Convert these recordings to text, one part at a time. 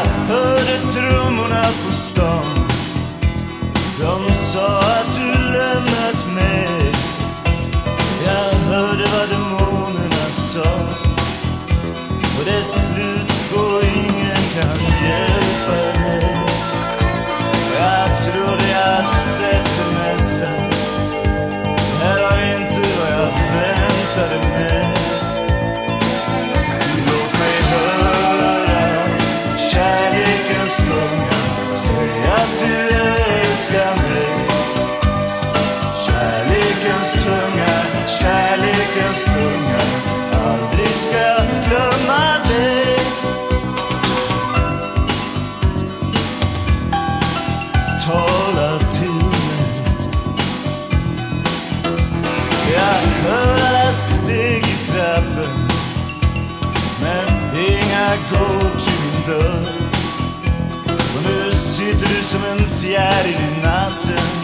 Jag hörde trummorna på stan. De sa att du lämnat mig. Jag hörde vad demonerna sa. Och dess slut går ingen kan gå går till min dörr Och nu sitter du som en fjäril i natten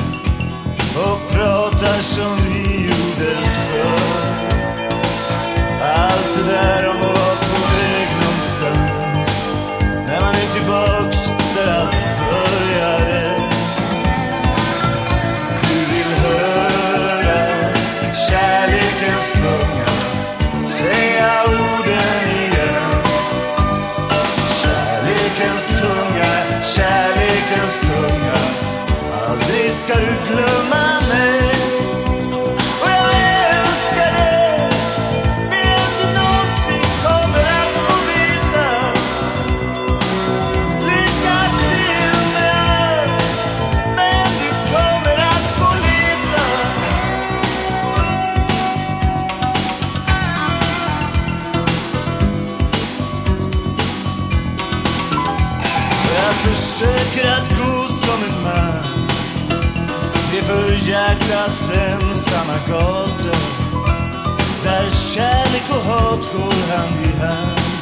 och pratar som vi gjorde förr. Allt det där om att vara på väg någonstans. När man är tillbaks där allt började. Du vill höra kärlekens tunga kärlekens tunga Aldrig ska du glömma för hjärtats ensamma gator. Där kärlek och hat går hand i hand.